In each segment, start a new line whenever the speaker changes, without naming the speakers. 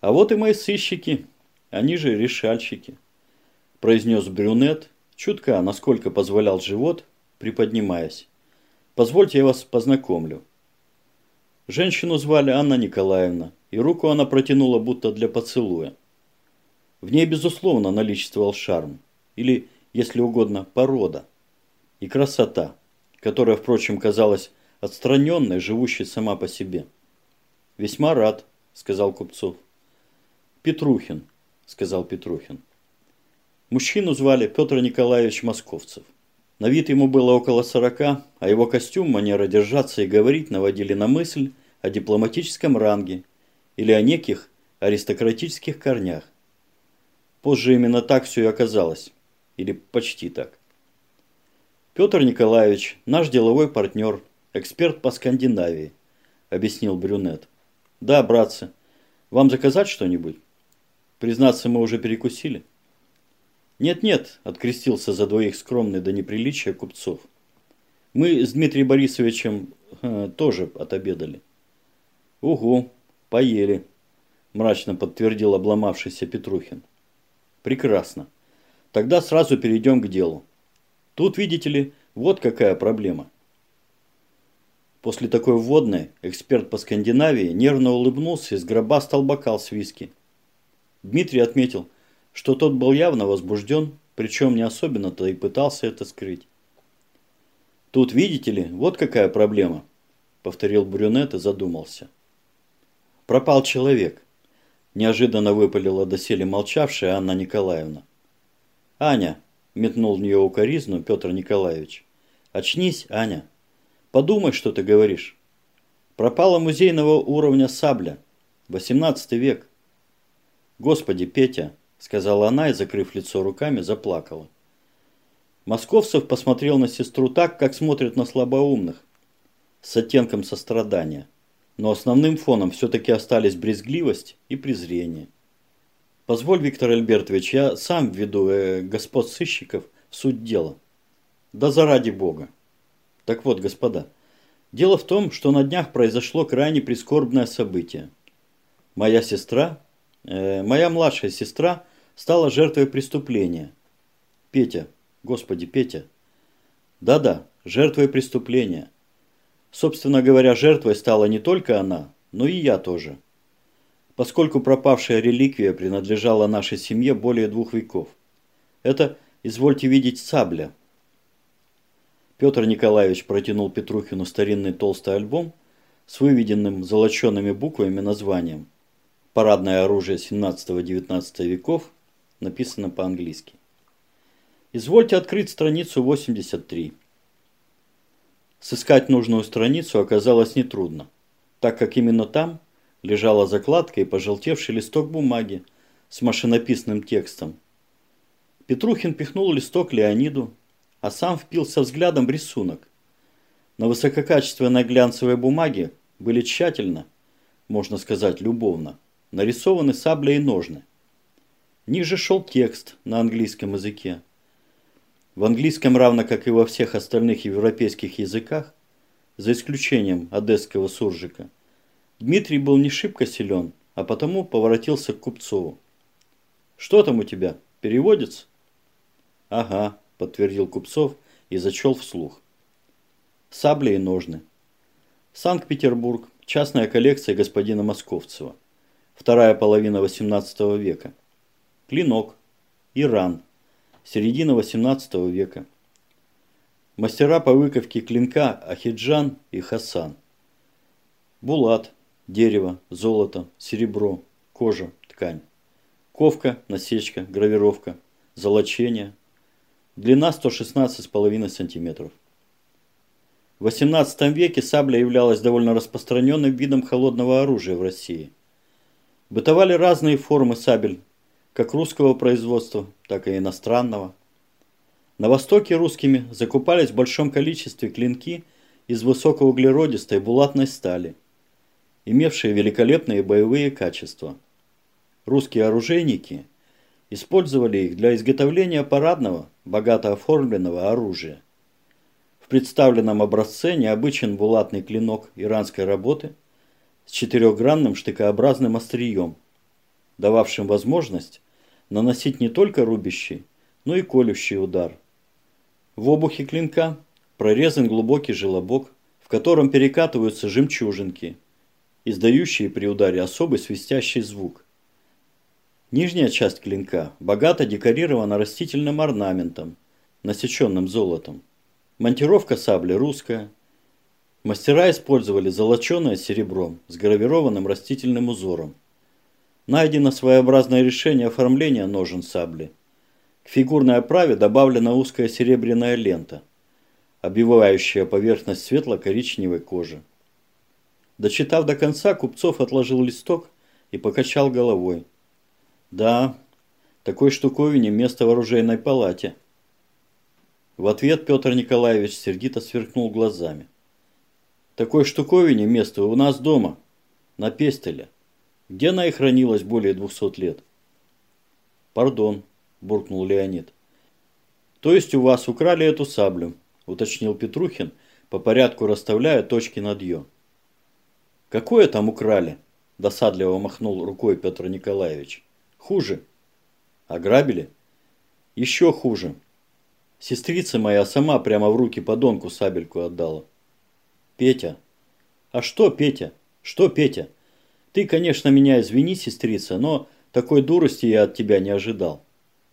А вот и мои сыщики, они же решальщики, произнес брюнет, чутка, насколько позволял живот, приподнимаясь. Позвольте я вас познакомлю. Женщину звали Анна Николаевна, и руку она протянула будто для поцелуя. В ней, безусловно, наличествовал шарм, или, если угодно, порода, и красота, которая, впрочем, казалась отстраненной, живущей сама по себе. «Весьма рад», – сказал Купцов. «Петрухин», – сказал Петрухин. Мужчину звали Петр Николаевич Московцев. На вид ему было около сорока, а его костюм, манера держаться и говорить наводили на мысль о дипломатическом ранге или о неких аристократических корнях. Позже именно так все и оказалось. Или почти так. Петр Николаевич, наш деловой партнер, эксперт по Скандинавии, объяснил брюнет. Да, братцы, вам заказать что-нибудь? Признаться, мы уже перекусили. Нет-нет, открестился за двоих скромный до неприличия купцов. Мы с Дмитрием Борисовичем э, тоже отобедали. Угу, поели, мрачно подтвердил обломавшийся Петрухин. Прекрасно. Тогда сразу перейдем к делу. Тут, видите ли, вот какая проблема. После такой вводной эксперт по Скандинавии нервно улыбнулся и сгробастал бокал с виски. Дмитрий отметил, что тот был явно возбужден, причем не особенно-то и пытался это скрыть. «Тут, видите ли, вот какая проблема», – повторил брюнет и задумался. «Пропал человек. Неожиданно выпалила доселе молчавшая Анна Николаевна. «Аня!» – метнул в нее укоризну Петр Николаевич. «Очнись, Аня! Подумай, что ты говоришь. Пропала музейного уровня сабля. 18 век. Господи, Петя!» – сказала она и, закрыв лицо руками, заплакала. Московцев посмотрел на сестру так, как смотрят на слабоумных, с оттенком сострадания но основным фоном все-таки остались брезгливость и презрение. Позволь, Виктор Альбертович, я сам введу э, господ сыщиков в суть дела. Да заради бога. Так вот, господа, дело в том, что на днях произошло крайне прискорбное событие. Моя сестра, моя младшая сестра стала жертвой преступления. Петя, господи, Петя. Да-да, жертвой преступления. Собственно говоря, жертвой стала не только она, но и я тоже. Поскольку пропавшая реликвия принадлежала нашей семье более двух веков. Это, извольте видеть, сабля. Петр Николаевич протянул Петрухину старинный толстый альбом с выведенным золочеными буквами названием «Парадное оружие 17-19 веков», написано по-английски. Извольте открыть страницу 83. Сыскать нужную страницу оказалось нетрудно, так как именно там лежала закладка и пожелтевший листок бумаги с машинописным текстом. Петрухин пихнул листок Леониду, а сам впился взглядом в рисунок. На высококачественной глянцевой бумаге были тщательно, можно сказать любовно, нарисованы сабля и ножны. Ниже шел текст на английском языке. В английском, равно как и во всех остальных европейских языках, за исключением одесского суржика, Дмитрий был не шибко силен, а потому поворотился к Купцову. «Что там у тебя? Переводится?» «Ага», – подтвердил Купцов и зачел вслух. Сабли и ножны. Санкт-Петербург. Частная коллекция господина Московцева. Вторая половина XVIII века. Клинок. Иран середина XVIII века. Мастера по выковке клинка Ахиджан и Хасан. Булат, дерево, золото, серебро, кожа, ткань. Ковка, насечка, гравировка, золочение. Длина 116,5 см. В XVIII веке сабля являлась довольно распространенным видом холодного оружия в России. Бытовали разные формы сабель как русского производства, так и иностранного. На Востоке русскими закупались в большом количестве клинки из высокоуглеродистой булатной стали, имевшие великолепные боевые качества. Русские оружейники использовали их для изготовления парадного, богато оформленного оружия. В представленном образце необычен булатный клинок иранской работы с четырехгранным штыкообразным острием – дававшим возможность наносить не только рубящий, но и колющий удар. В обухе клинка прорезан глубокий желобок, в котором перекатываются жемчужинки, издающие при ударе особый свистящий звук. Нижняя часть клинка богато декорирована растительным орнаментом, насеченным золотом. Монтировка сабли русская. Мастера использовали золоченое серебром с гравированным растительным узором. Найдено своеобразное решение оформления ножен сабли. К фигурной оправе добавлена узкая серебряная лента, обвивающая поверхность светло-коричневой кожи. Дочитав до конца, Купцов отложил листок и покачал головой. Да, такой штуковине место в оружейной палате. В ответ Петр Николаевич сердито сверкнул глазами. Такой штуковине место у нас дома, на пестеле, где она и хранилась более двухсот лет. Пардон, буркнул Леонид. То есть у вас украли эту саблю, уточнил Петрухин, по порядку расставляя точки над «ё». «Какое там украли?» – досадливо махнул рукой Петр Николаевич. «Хуже. Ограбили?» «Еще хуже. Сестрица моя сама прямо в руки подонку сабельку отдала». «Петя». «А что, Петя? Что, Петя? Ты, конечно, меня извини, сестрица, но такой дурости я от тебя не ожидал.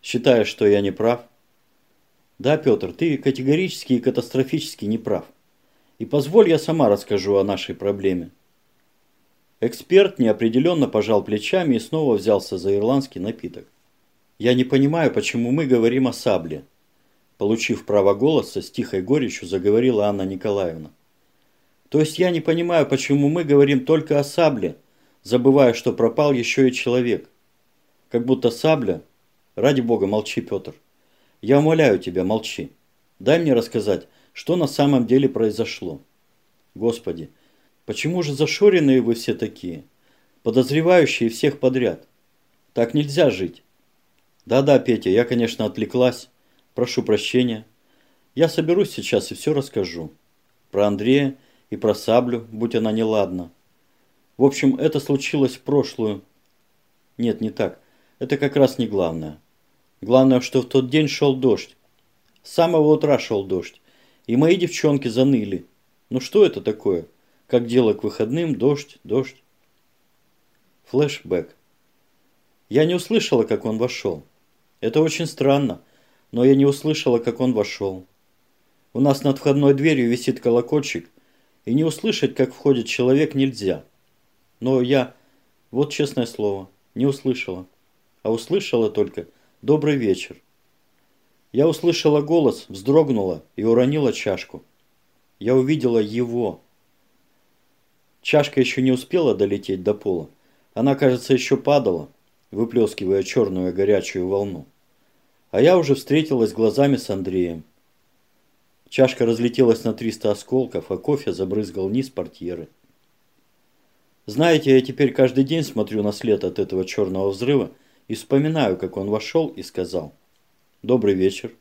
Считаешь, что я не прав?» «Да, Петр, ты категорически и катастрофически не прав. И позволь я сама расскажу о нашей проблеме. Эксперт неопределенно пожал плечами и снова взялся за ирландский напиток. «Я не понимаю, почему мы говорим о сабле», получив право голоса, с тихой горечью заговорила Анна Николаевна. «То есть я не понимаю, почему мы говорим только о сабле, забывая, что пропал еще и человек. Как будто сабля... Ради бога, молчи, Петр. Я умоляю тебя, молчи. Дай мне рассказать, что на самом деле произошло. Господи, Почему же зашоренные вы все такие? Подозревающие всех подряд. Так нельзя жить. Да-да, Петя, я, конечно, отвлеклась. Прошу прощения. Я соберусь сейчас и все расскажу. Про Андрея и про саблю, будь она неладна. В общем, это случилось в прошлую. Нет, не так. Это как раз не главное. Главное, что в тот день шел дождь. С самого утра шел дождь. И мои девчонки заныли. Ну что это такое? Как дело к выходным, дождь, дождь. Флэшбэк. Я не услышала, как он вошел. Это очень странно, но я не услышала, как он вошел. У нас над входной дверью висит колокольчик, и не услышать, как входит человек, нельзя. Но я, вот честное слово, не услышала. А услышала только «добрый вечер». Я услышала голос, вздрогнула и уронила чашку. Я увидела его. Чашка еще не успела долететь до пола. Она, кажется, еще падала, выплескивая черную горячую волну. А я уже встретилась глазами с Андреем. Чашка разлетелась на 300 осколков, а кофе забрызгал низ портьеры. Знаете, я теперь каждый день смотрю на след от этого черного взрыва и вспоминаю, как он вошел и сказал «Добрый вечер».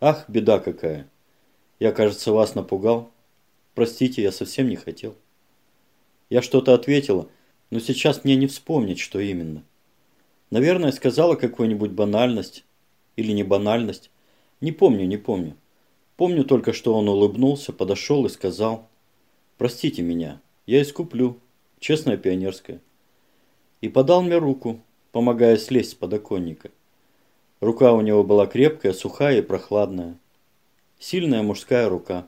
«Ах, беда какая! Я, кажется, вас напугал. Простите, я совсем не хотел». Я что-то ответила, но сейчас мне не вспомнить, что именно. Наверное, сказала какую-нибудь банальность или не банальность. Не помню, не помню. Помню только, что он улыбнулся, подошел и сказал «Простите меня, я искуплю, честная пионерская». И подал мне руку, помогая слезть с подоконника. Рука у него была крепкая, сухая и прохладная. Сильная мужская рука.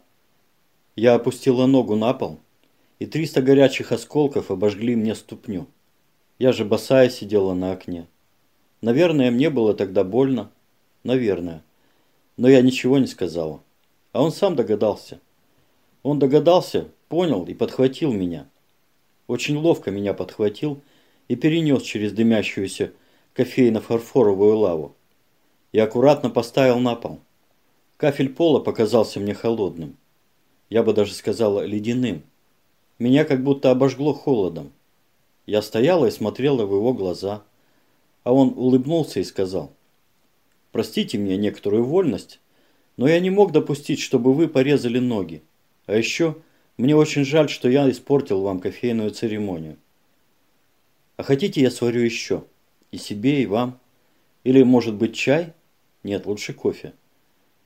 Я опустила ногу на пол, и триста горячих осколков обожгли мне ступню. Я же босая сидела на окне. Наверное, мне было тогда больно. Наверное. Но я ничего не сказала. А он сам догадался. Он догадался, понял и подхватил меня. Очень ловко меня подхватил и перенес через дымящуюся кофейно-фарфоровую лаву. И аккуратно поставил на пол. Кафель пола показался мне холодным. Я бы даже сказала ледяным. Меня как будто обожгло холодом. Я стояла и смотрела в его глаза. А он улыбнулся и сказал, «Простите мне некоторую вольность, но я не мог допустить, чтобы вы порезали ноги. А еще мне очень жаль, что я испортил вам кофейную церемонию. А хотите, я сварю еще?» И себе, и вам. Или, может быть, чай? Нет, лучше кофе.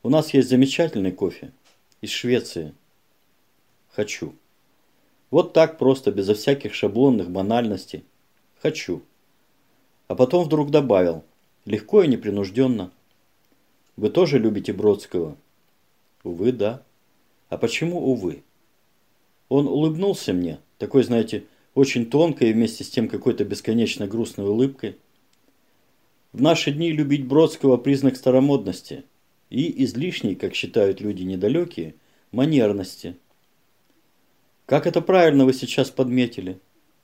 У нас есть замечательный кофе. Из Швеции. Хочу. Вот так просто, безо всяких шаблонных банальностей. Хочу. А потом вдруг добавил. Легко и непринужденно. Вы тоже любите Бродского? Увы, да. А почему увы? Он улыбнулся мне, такой, знаете, очень тонкой и вместе с тем какой-то бесконечно грустной улыбкой. В наши дни любить Бродского – признак старомодности и излишней, как считают люди недалекие, манерности. Как это правильно вы сейчас подметили.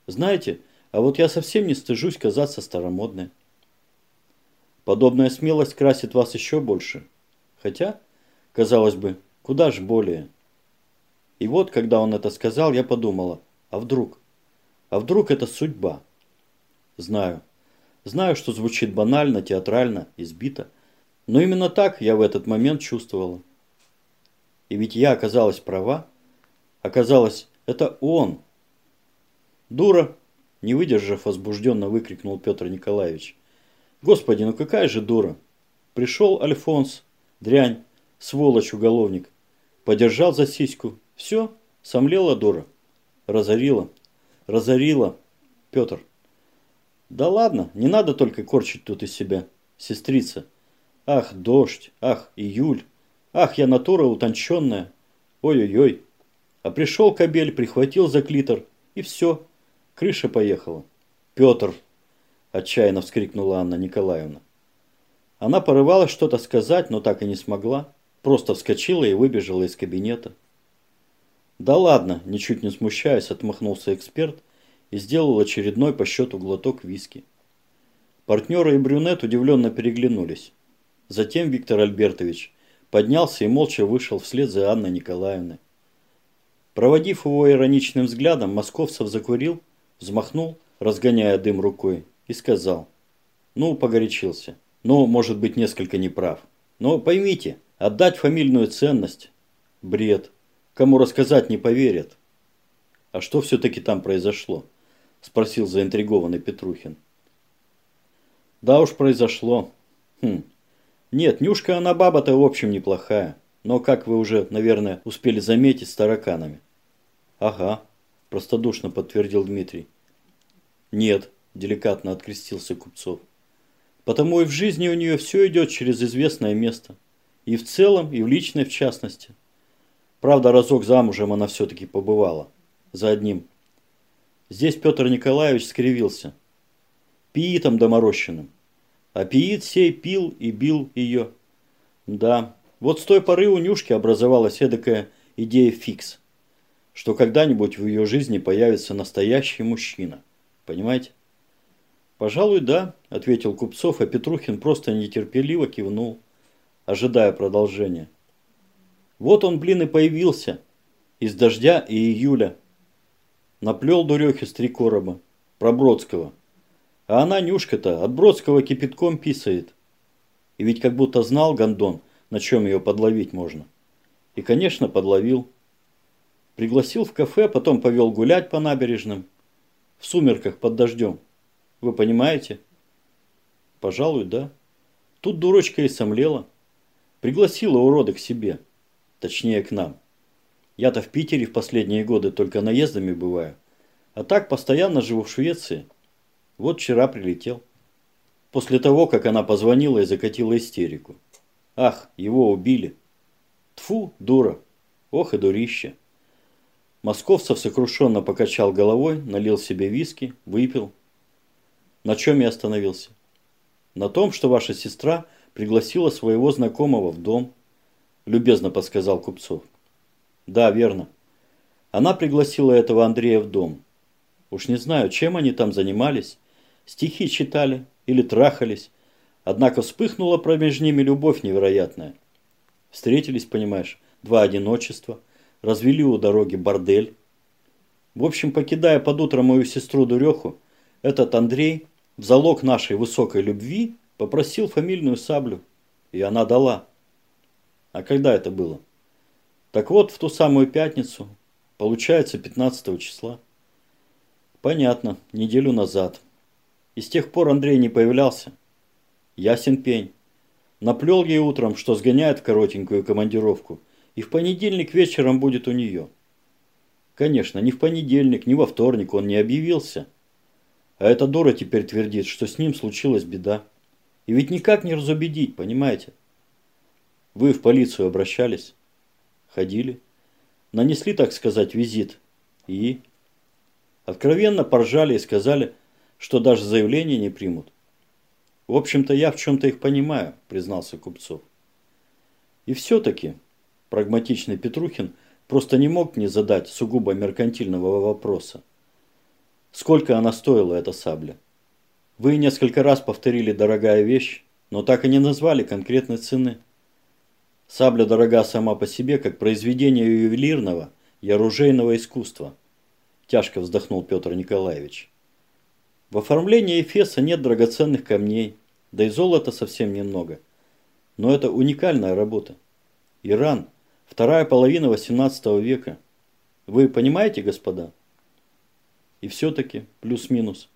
Знаете, а вот я совсем не стыжусь казаться старомодной. Подобная смелость красит вас еще больше. Хотя, казалось бы, куда ж более. И вот, когда он это сказал, я подумала, а вдруг? А вдруг это судьба? Знаю. Знаю, что звучит банально, театрально, избито. Но именно так я в этот момент чувствовала. И ведь я оказалась права. Оказалось, это он. Дура, не выдержав, возбужденно выкрикнул Петр Николаевич. Господи, ну какая же дура. Пришел Альфонс, дрянь, сволочь уголовник. Подержал за сиську. Все, сомлела дура. Разорила. Разорила. Петр. Да ладно, не надо только корчить тут из себя. Сестрица. Ах, дождь. Ах, июль. Ах, я натура утонченная. Ой-ой-ой. А пришел кобель, прихватил за клитор. И все. Крыша поехала. Петр. Отчаянно вскрикнула Анна Николаевна. Она порывалась что-то сказать, но так и не смогла. Просто вскочила и выбежала из кабинета. «Да ладно!» – ничуть не смущаясь, отмахнулся эксперт и сделал очередной по счету глоток виски. Партнеры и брюнет удивленно переглянулись. Затем Виктор Альбертович поднялся и молча вышел вслед за Анной Николаевной. Проводив его ироничным взглядом, Московцев закурил, взмахнул, разгоняя дым рукой, и сказал. Ну, погорячился. Ну, может быть, несколько неправ. Но поймите, отдать фамильную ценность – бред. Кому рассказать не поверят. А что все-таки там произошло? Спросил заинтригованный Петрухин. Да уж произошло. Хм. Нет, Нюшка она баба-то в общем неплохая. Но, как вы уже, наверное, успели заметить, с тараканами. Ага, простодушно подтвердил Дмитрий. Нет, деликатно открестился Купцов. Потому и в жизни у нее все идет через известное место. И в целом, и в личной в частности. Правда, разок замужем она все-таки побывала. За одним. Здесь Петр Николаевич скривился. Пиитом доморощенным. А пиит сей пил и бил ее. Да, вот с той поры у Нюшки образовалась эдакая идея фикс. Что когда-нибудь в ее жизни появится настоящий мужчина. Понимаете? Пожалуй, да, ответил Купцов, а Петрухин просто нетерпеливо кивнул, ожидая продолжения. Вот он, блин, и появился. Из дождя и июля. Наплел дурехи с три короба. Про Бродского. А она, Нюшка-то, от Бродского кипятком писает. И ведь как будто знал Гондон, на чем ее подловить можно. И, конечно, подловил. Пригласил в кафе, потом повел гулять по набережным. В сумерках под дождем. Вы понимаете? Пожалуй, да. Тут дурочка и сомлела. Пригласила урода к себе. Точнее, к нам. Я-то в Питере в последние годы только наездами бываю. А так постоянно живу в Швеции. Вот вчера прилетел. После того, как она позвонила и закатила истерику. Ах, его убили. Тфу, дура. Ох и дурище. Московцев сокрушенно покачал головой, налил себе виски, выпил. На чем я остановился? На том, что ваша сестра пригласила своего знакомого в дом, любезно подсказал Купцов. Да, верно. Она пригласила этого Андрея в дом. Уж не знаю, чем они там занимались. Стихи читали или трахались. Однако вспыхнула промеж ними любовь невероятная. Встретились, понимаешь, два одиночества, развели у дороги бордель. В общем, покидая под утро мою сестру Дуреху, этот Андрей в залог нашей высокой любви попросил фамильную саблю, и она дала. А когда это было? Так вот, в ту самую пятницу, получается 15 числа. Понятно, неделю назад. И с тех пор Андрей не появлялся. Ясен пень. Наплел ей утром, что сгоняет коротенькую командировку, и в понедельник вечером будет у нее. Конечно, ни в понедельник, ни во вторник он не объявился. А эта дура теперь твердит, что с ним случилась беда. И ведь никак не разубедить, понимаете? Вы в полицию обращались? Ходили? Нанесли, так сказать, визит. И? Откровенно поржали и сказали, что даже заявление не примут. В общем-то, я в чем-то их понимаю, признался Купцов. И все-таки прагматичный Петрухин просто не мог не задать сугубо меркантильного вопроса. Сколько она стоила, эта сабля? Вы несколько раз повторили «дорогая вещь», но так и не назвали конкретной цены. Сабля дорога сама по себе, как произведение ювелирного и оружейного искусства. Тяжко вздохнул Петр Николаевич. В оформлении Эфеса нет драгоценных камней, да и золота совсем немного. Но это уникальная работа. Иран – вторая половина 18 века. Вы понимаете, господа? И все-таки плюс-минус.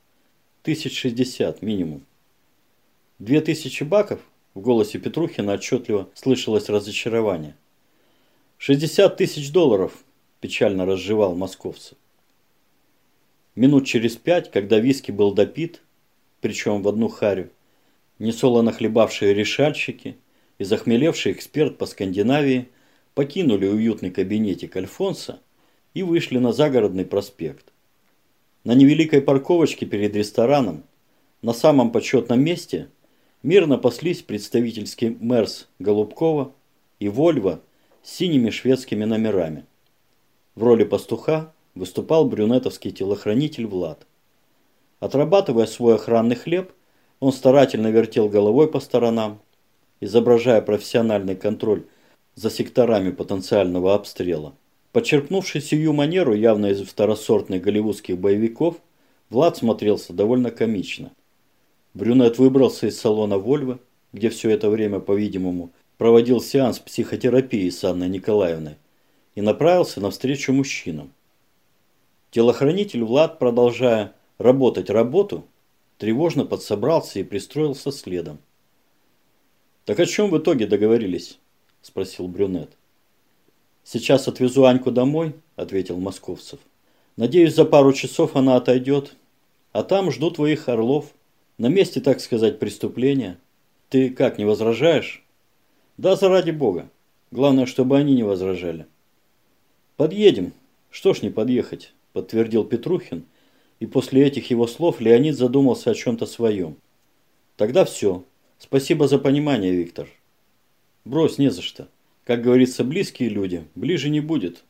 Тысяч шестьдесят минимум. Две тысячи баков – в голосе Петрухина отчетливо слышалось разочарование. «Шестьдесят тысяч долларов!» – печально разжевал московцы. Минут через пять, когда виски был допит, причем в одну харю, несолоно хлебавшие решальщики и захмелевший эксперт по Скандинавии покинули уютный кабинетик Альфонса и вышли на загородный проспект. На невеликой парковочке перед рестораном, на самом почетном месте – мирно паслись представительский Мерс Голубкова и Вольво с синими шведскими номерами. В роли пастуха выступал брюнетовский телохранитель Влад. Отрабатывая свой охранный хлеб, он старательно вертел головой по сторонам, изображая профессиональный контроль за секторами потенциального обстрела. Подчерпнувший сию манеру явно из второсортных голливудских боевиков, Влад смотрелся довольно комично – Брюнет выбрался из салона «Вольво», где все это время, по-видимому, проводил сеанс психотерапии с Анной Николаевной и направился навстречу мужчинам. Телохранитель Влад, продолжая работать работу, тревожно подсобрался и пристроился следом. «Так о чем в итоге договорились?» – спросил брюнет. «Сейчас отвезу Аньку домой», – ответил Московцев. «Надеюсь, за пару часов она отойдет, а там жду твоих орлов». На месте, так сказать, преступления. Ты как, не возражаешь? Да, заради бога. Главное, чтобы они не возражали. Подъедем. Что ж не подъехать, подтвердил Петрухин. И после этих его слов Леонид задумался о чем-то своем. Тогда все. Спасибо за понимание, Виктор. Брось, не за что. Как говорится, близкие люди, ближе не будет.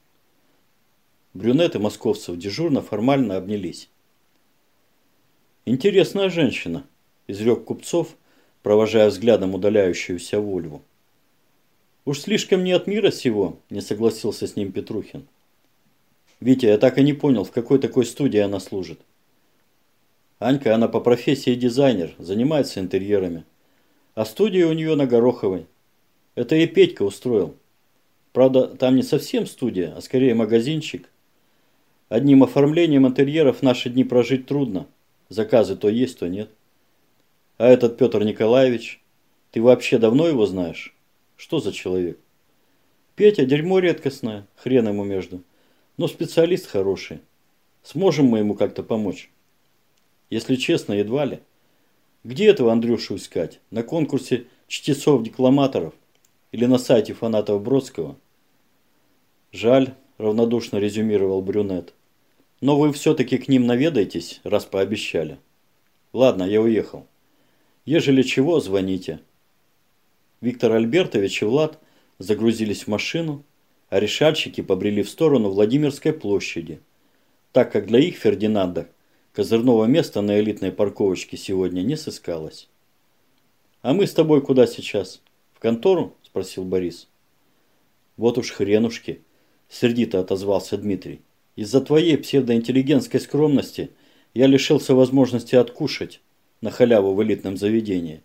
Брюнеты московцев дежурно формально обнялись. «Интересная женщина», – изрек Купцов, провожая взглядом удаляющуюся Вольву. «Уж слишком не от мира сего», – не согласился с ним Петрухин. «Витя, я так и не понял, в какой такой студии она служит». Анька, она по профессии дизайнер, занимается интерьерами. А студия у нее на Гороховой. Это и Петька устроил. Правда, там не совсем студия, а скорее магазинчик. Одним оформлением интерьеров наши дни прожить трудно. Заказы то есть, то нет. А этот Петр Николаевич, ты вообще давно его знаешь? Что за человек? Петя дерьмо редкостное, хрен ему между. Но специалист хороший. Сможем мы ему как-то помочь? Если честно, едва ли. Где этого Андрюшу искать? На конкурсе чтецов-декламаторов? Или на сайте фанатов Бродского? Жаль, равнодушно резюмировал Брюнет. Но вы все-таки к ним наведаетесь, раз пообещали. Ладно, я уехал. Ежели чего, звоните. Виктор Альбертович и Влад загрузились в машину, а решальщики побрели в сторону Владимирской площади, так как для их Фердинанда козырного места на элитной парковочке сегодня не сыскалось. «А мы с тобой куда сейчас? В контору?» – спросил Борис. «Вот уж хренушки!» – сердито отозвался Дмитрий. Из-за твоей псевдоинтеллигентской скромности я лишился возможности откушать на халяву в элитном заведении.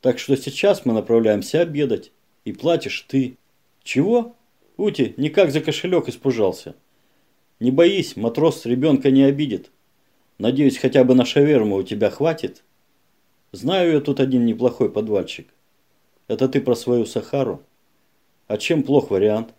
Так что сейчас мы направляемся обедать, и платишь ты. Чего? Ути, никак за кошелек испужался. Не боись, матрос ребенка не обидит. Надеюсь, хотя бы на шаверму у тебя хватит? Знаю я тут один неплохой подвальчик. Это ты про свою Сахару? А чем плох вариант?